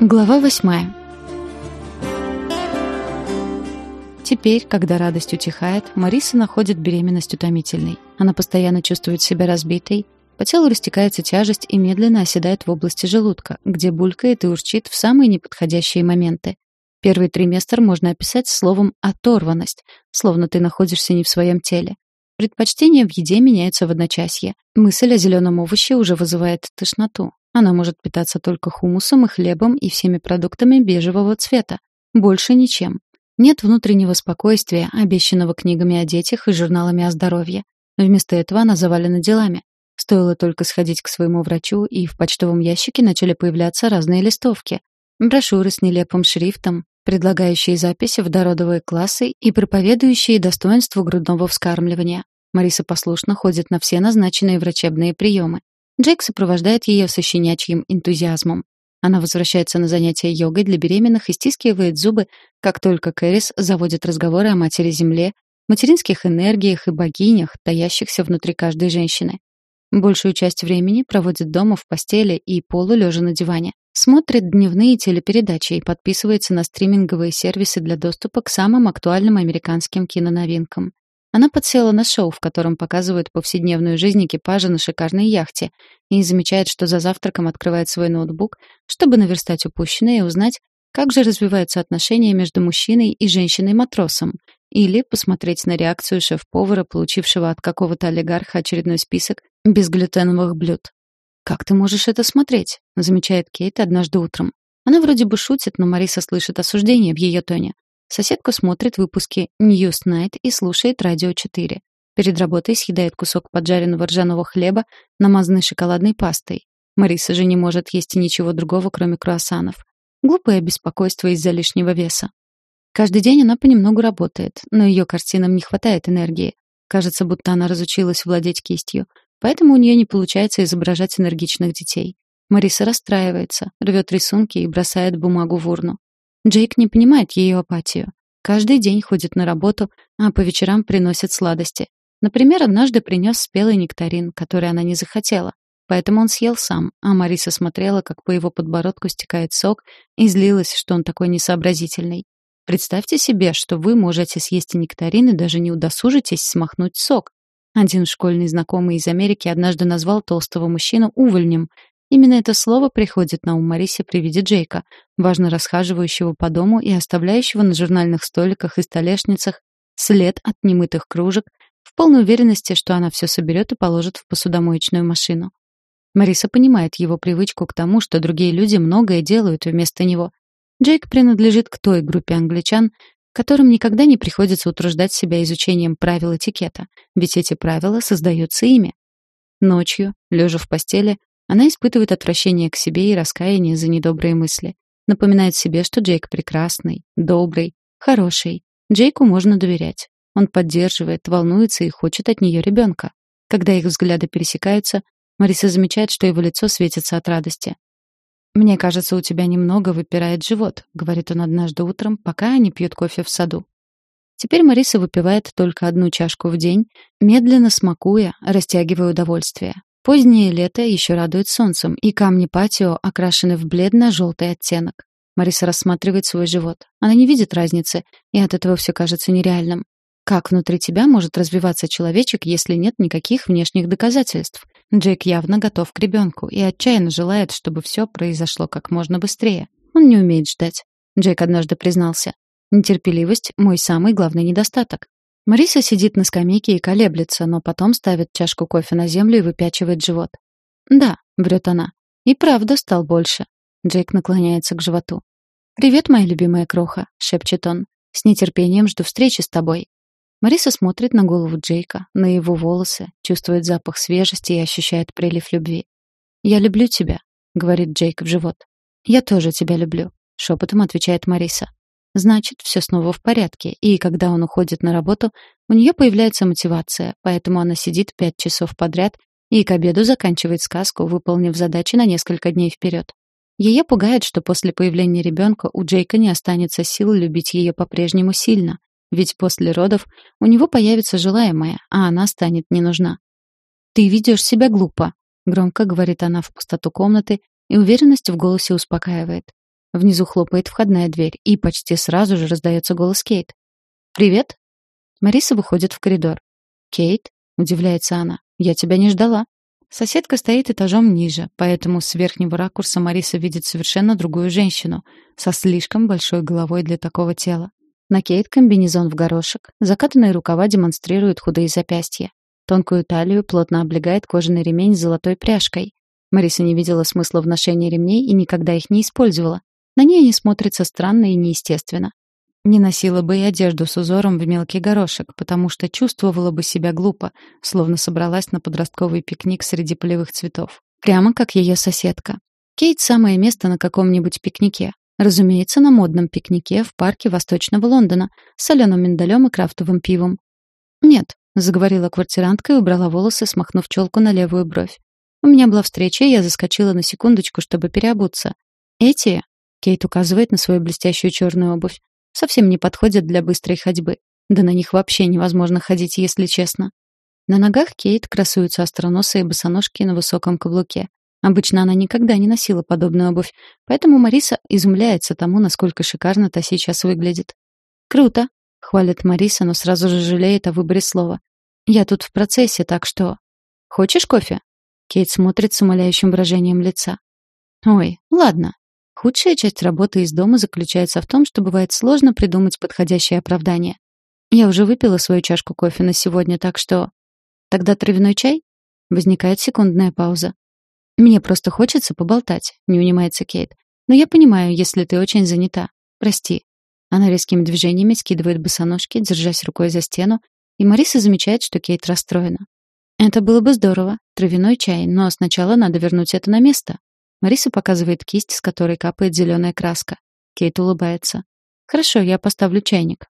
Глава восьмая. Теперь, когда радость утихает, Мариса находит беременность утомительной. Она постоянно чувствует себя разбитой, по телу растекается тяжесть и медленно оседает в области желудка, где булькает и урчит в самые неподходящие моменты. Первый триместр можно описать словом «оторванность», словно ты находишься не в своем теле. Предпочтения в еде меняются в одночасье. Мысль о зеленом овоще уже вызывает тошноту. Она может питаться только хумусом и хлебом и всеми продуктами бежевого цвета. Больше ничем. Нет внутреннего спокойствия, обещанного книгами о детях и журналами о здоровье. Вместо этого она завалена делами. Стоило только сходить к своему врачу, и в почтовом ящике начали появляться разные листовки. Брошюры с нелепым шрифтом, предлагающие записи в дородовые классы и проповедующие достоинство грудного вскармливания. Мариса послушно ходит на все назначенные врачебные приемы. Джейк сопровождает ее со щенячьим энтузиазмом. Она возвращается на занятия йогой для беременных и стискивает зубы, как только Кэрис заводит разговоры о матери-земле, материнских энергиях и богинях, таящихся внутри каждой женщины. Большую часть времени проводит дома в постели и полулежа на диване. Смотрит дневные телепередачи и подписывается на стриминговые сервисы для доступа к самым актуальным американским киноновинкам. Она подсела на шоу, в котором показывают повседневную жизнь экипажа на шикарной яхте, и замечает, что за завтраком открывает свой ноутбук, чтобы наверстать упущенное и узнать, как же развиваются отношения между мужчиной и женщиной-матросом, или посмотреть на реакцию шеф-повара, получившего от какого-то олигарха очередной список безглютеновых блюд. «Как ты можешь это смотреть?» — замечает Кейт однажды утром. Она вроде бы шутит, но Мариса слышит осуждение в ее тоне. Соседка смотрит выпуски News Night и слушает Радио 4. Перед работой съедает кусок поджаренного ржаного хлеба, намазанный шоколадной пастой. Мариса же не может есть ничего другого, кроме круассанов. Глупое беспокойство из-за лишнего веса. Каждый день она понемногу работает, но ее картинам не хватает энергии. Кажется, будто она разучилась владеть кистью, поэтому у нее не получается изображать энергичных детей. Мариса расстраивается, рвет рисунки и бросает бумагу в урну. Джейк не понимает ее апатию. Каждый день ходит на работу, а по вечерам приносит сладости. Например, однажды принес спелый нектарин, который она не захотела. Поэтому он съел сам, а Мариса смотрела, как по его подбородку стекает сок, и злилась, что он такой несообразительный. Представьте себе, что вы можете съесть нектарин и даже не удосужитесь смахнуть сок. Один школьный знакомый из Америки однажды назвал толстого мужчину увольнем Именно это слово приходит на ум Марисе при виде Джейка, важно расхаживающего по дому и оставляющего на журнальных столиках и столешницах след от немытых кружек, в полной уверенности, что она все соберет и положит в посудомоечную машину. Мариса понимает его привычку к тому, что другие люди многое делают вместо него. Джейк принадлежит к той группе англичан, которым никогда не приходится утруждать себя изучением правил этикета, ведь эти правила создаются ими. Ночью, лежа в постели, она испытывает отвращение к себе и раскаяние за недобрые мысли. Напоминает себе, что Джейк прекрасный, добрый, хороший. Джейку можно доверять. Он поддерживает, волнуется и хочет от нее ребенка. Когда их взгляды пересекаются, Мариса замечает, что его лицо светится от радости. «Мне кажется, у тебя немного выпирает живот», — говорит он однажды утром, пока они пьют кофе в саду. Теперь Мариса выпивает только одну чашку в день, медленно смакуя, растягивая удовольствие. Позднее лето еще радует солнцем, и камни патио окрашены в бледно-желтый оттенок. Мариса рассматривает свой живот. Она не видит разницы, и от этого все кажется нереальным. Как внутри тебя может развиваться человечек, если нет никаких внешних доказательств? Джейк явно готов к ребенку и отчаянно желает, чтобы все произошло как можно быстрее. Он не умеет ждать. Джейк однажды признался. Нетерпеливость — мой самый главный недостаток. Мариса сидит на скамейке и колеблется, но потом ставит чашку кофе на землю и выпячивает живот. «Да», — врет она. «И правда стал больше». Джейк наклоняется к животу. «Привет, моя любимая кроха», — шепчет он. «С нетерпением жду встречи с тобой». Мариса смотрит на голову Джейка, на его волосы, чувствует запах свежести и ощущает прилив любви. «Я люблю тебя», — говорит Джейк в живот. «Я тоже тебя люблю», — шепотом отвечает Мариса. Значит, все снова в порядке, и когда он уходит на работу, у нее появляется мотивация, поэтому она сидит пять часов подряд и к обеду заканчивает сказку, выполнив задачи на несколько дней вперед. Ее пугает, что после появления ребенка у Джейка не останется сил любить ее по-прежнему сильно, ведь после родов у него появится желаемое, а она станет не нужна. «Ты ведешь себя глупо», — громко говорит она в пустоту комнаты, и уверенность в голосе успокаивает. Внизу хлопает входная дверь, и почти сразу же раздается голос Кейт. «Привет!» Мариса выходит в коридор. «Кейт?» — удивляется она. «Я тебя не ждала». Соседка стоит этажом ниже, поэтому с верхнего ракурса Мариса видит совершенно другую женщину, со слишком большой головой для такого тела. На Кейт комбинезон в горошек, закатанные рукава демонстрируют худые запястья. Тонкую талию плотно облегает кожаный ремень с золотой пряжкой. Мариса не видела смысла в ношении ремней и никогда их не использовала. На ней они смотрятся странно и неестественно. Не носила бы и одежду с узором в мелкий горошек, потому что чувствовала бы себя глупо, словно собралась на подростковый пикник среди полевых цветов. Прямо как ее соседка. Кейт — самое место на каком-нибудь пикнике. Разумеется, на модном пикнике в парке Восточного Лондона с соленым миндалем и крафтовым пивом. «Нет», — заговорила квартирантка и убрала волосы, смахнув челку на левую бровь. «У меня была встреча, и я заскочила на секундочку, чтобы переобуться. Эти...» — Кейт указывает на свою блестящую черную обувь совсем не подходят для быстрой ходьбы. Да на них вообще невозможно ходить, если честно. На ногах Кейт красуются остроносые босоножки на высоком каблуке. Обычно она никогда не носила подобную обувь, поэтому Мариса изумляется тому, насколько шикарно та сейчас выглядит. «Круто!» — хвалит Мариса, но сразу же жалеет о выборе слова. «Я тут в процессе, так что...» «Хочешь кофе?» Кейт смотрит с умоляющим выражением лица. «Ой, ладно, Худшая часть работы из дома заключается в том, что бывает сложно придумать подходящее оправдание. Я уже выпила свою чашку кофе на сегодня, так что... Тогда травяной чай? Возникает секундная пауза. Мне просто хочется поболтать, не унимается Кейт. Но я понимаю, если ты очень занята. Прости. Она резкими движениями скидывает босоножки, держась рукой за стену, и Мариса замечает, что Кейт расстроена. Это было бы здорово, травяной чай, но сначала надо вернуть это на место. Мариса показывает кисть, с которой капает зеленая краска. Кейт улыбается. «Хорошо, я поставлю чайник».